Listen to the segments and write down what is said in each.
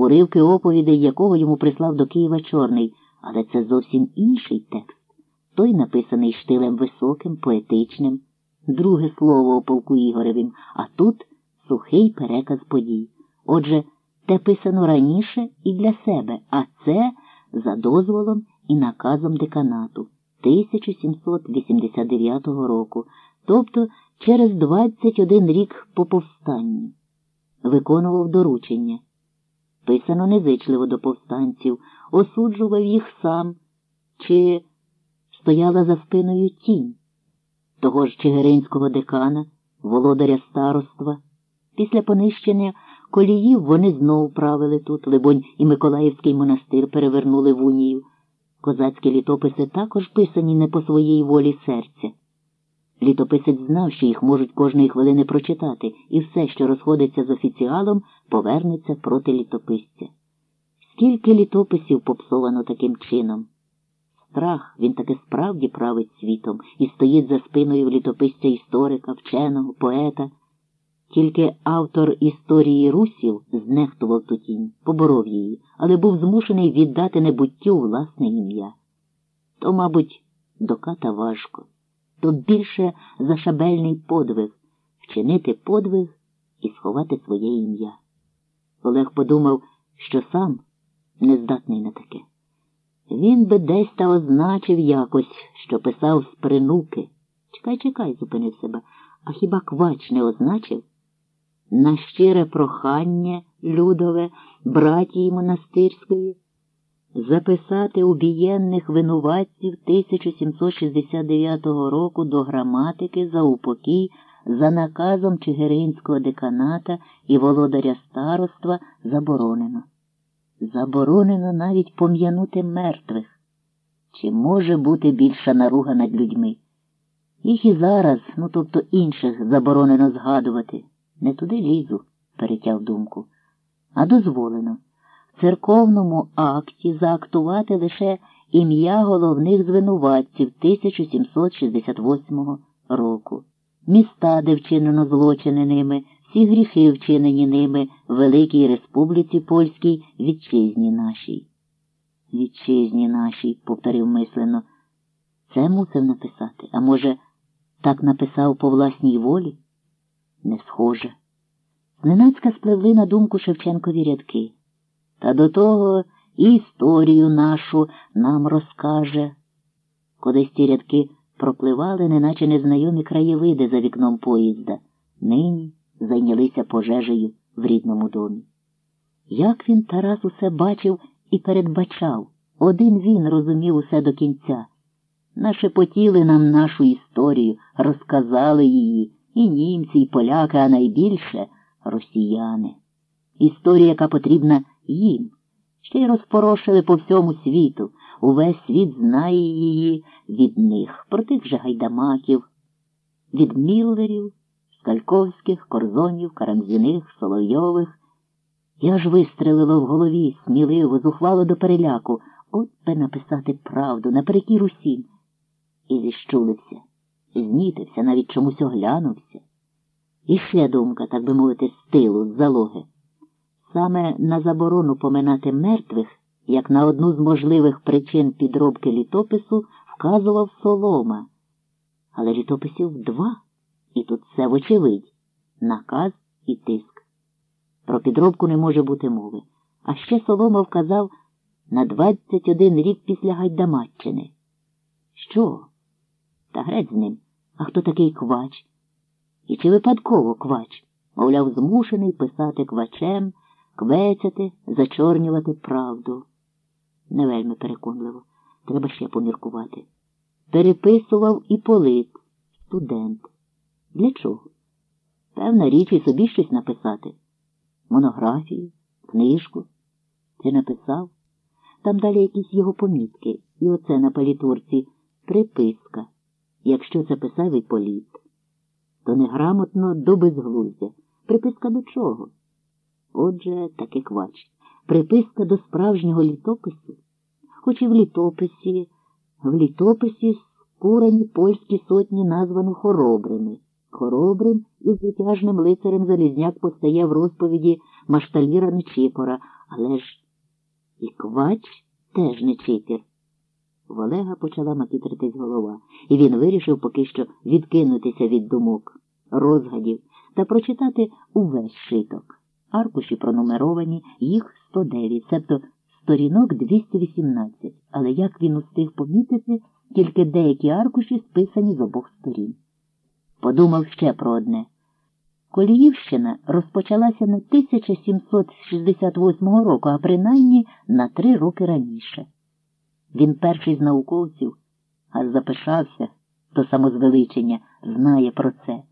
уривки оповідей якого йому прислав до Києва Чорний, але це зовсім інший текст. Той написаний штилем високим, поетичним, друге слово о полку Ігоревім, а тут сухий переказ подій. Отже, те писано раніше і для себе, а це за дозволом і наказом деканату 1789 року, тобто через 21 рік по повстанню. Виконував доручення. Писано незичливо до повстанців, осуджував їх сам, чи стояла за спиною тінь того ж чигиринського декана, володаря староства. Після понищення коліїв вони знову правили тут, либонь, і Миколаївський монастир перевернули в унію. Козацькі літописи також писані не по своїй волі серця. Літописець знав, що їх можуть кожної хвилини прочитати, і все, що розходиться з офіціалом, повернеться проти літописця. Скільки літописів попсовано таким чином? Страх, він таки справді править світом і стоїть за спиною літописця історика, вченого, поета. Тільки автор історії русів знехтував ту тінь, поборов її, але був змушений віддати небуттю власне ім'я. То, мабуть, доката важко, то більше за шабельний подвиг вчинити подвиг і сховати своє ім'я. Олег подумав, що сам не здатний на таке. Він би десь та означив якось, що писав з принуки. Чекай, чекай, зупинив себе, а хіба квач не означив? На щире прохання людове братії монастирської записати убієнних винуватців 1769 року до граматики за упокій за наказом Чигиринського деканата і володаря староства заборонено. Заборонено навіть пом'янути мертвих. Чи може бути більша наруга над людьми? Їх і зараз, ну тобто інших, заборонено згадувати. Не туди лізу, перетяв думку, а дозволено в церковному акті заактувати лише ім'я головних звинуватців 1768 року, міста, де вчинено злочини ними, всі гріхи, вчинені ними в Великій Республіці Польській вітчизні нашій. Вітчизні нашій, повторив мислено, це мусив написати, а може, так написав по власній волі? Не схоже. Зненацька спливли на думку Шевченкові рядки. Та до того і історію нашу нам розкаже. Кудись ті рядки пропливали, неначе незнайомі краєвиди за вікном поїзда. Нині зайнялися пожежею в рідному домі. Як він Тарас усе бачив і передбачав, один він розумів усе до кінця. Нашепотіли нам нашу історію, розказали її, і німці, і поляки, а найбільше росіяни. Історія, яка потрібна їм. Ще й розпорошили по всьому світу. Увесь світ знає її від них, про тих же гайдамаків, від Міллерів, Скальковських, Корзонів, Карамзіних, Соловйових. Я ж вистрелило в голові, сміливо, зухвало до переляку, от би написати правду, наперекір усім. І зіщулився, знітився, навіть чомусь оглянувся. І ще думка, так би мовити, з тилу, з залоги. Саме на заборону поминати мертвих, як на одну з можливих причин підробки літопису, вказував Солома. Але літописів два, і тут все вочевидь наказ і тиск. Про підробку не може бути мови. А ще Солома вказав на 21 рік після Гайдамаччини. Що? Та грець з ним. А хто такий квач? І чи випадково квач? Мовляв, змушений писати квачем, квецяти, зачорнювати правду. Не вельми переконливо. Треба ще поміркувати. Переписував і полит, студент. Для чого? Певна річ і собі щось написати. Монографію, книжку. Ти написав? Там далі якісь його помітки, і оце на палітурці приписка. Якщо це писав і політ, то неграмотно до безглуздя. Приписка до чого? Отже, таки квач. Приписка до справжнього літопису, хоч і в літописі, в літописі скурані польські сотні названо хоробрими. Хоробрим і звитяжним лицарем Залізняк постає в розповіді Машталіра Нечипора, Але ж і квач теж не читер. В Олега почала макітритись голова, і він вирішив поки що відкинутися від думок, розгадів та прочитати увесь шиток. Аркуші пронумеровані, їх 109, себто сторінок 218, але як він устиг помітити, тільки деякі аркуші списані з обох сторін. Подумав ще про одне. Коліївщина розпочалася не 1768 року, а принаймні на три роки раніше. Він перший з науковців, аж запишався до самозвеличення, знає про це.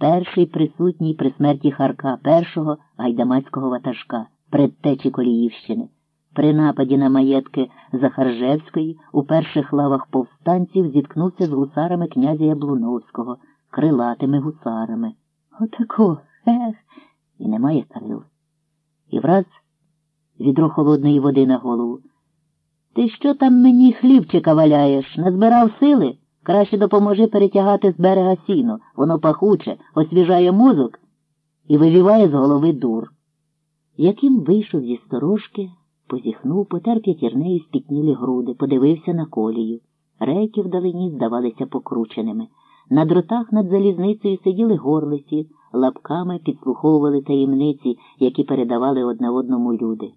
Перший присутній при смерті Харка, першого гайдамацького ватажка, предтечі Коліївщини. При нападі на маєтки Захаржевської у перших лавах повстанців зіткнувся з гусарами князя Яблуновського, крилатими гусарами. Отако, ех, і немає крил. І враз відро холодної води на голову. Ти що там мені хлібчика валяєш? Назбирав сили? Краще допоможи перетягати з берега сіно. Воно пахуче, освіжає мозок і вивіває з голови дур. Яким вийшов зі сторожки, позіхнув, потер п'ятірнею спітнілі груди, подивився на колію. Рейки вдалині здавалися покрученими. На дротах над залізницею сиділи горлиці, лапками підслуховували таємниці, які передавали одне одному люди.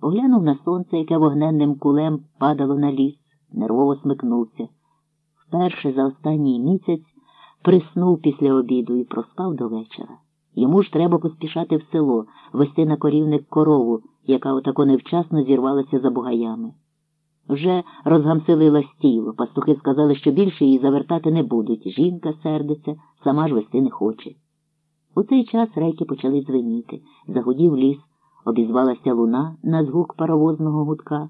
Поглянув на сонце, яке вогненним кулем падало на ліс, нервово смикнувся. Вперше за останній місяць приснув після обіду і проспав до вечора. Йому ж треба поспішати в село, вести на корівник корову, яка отако невчасно зірвалася за бугаями. Вже розгамселила стіло, пастухи сказали, що більше її завертати не будуть. Жінка сердиться, сама ж вести не хоче. У цей час рейки почали дзвеніти, загудів ліс, обізвалася луна на згук паровозного гудка.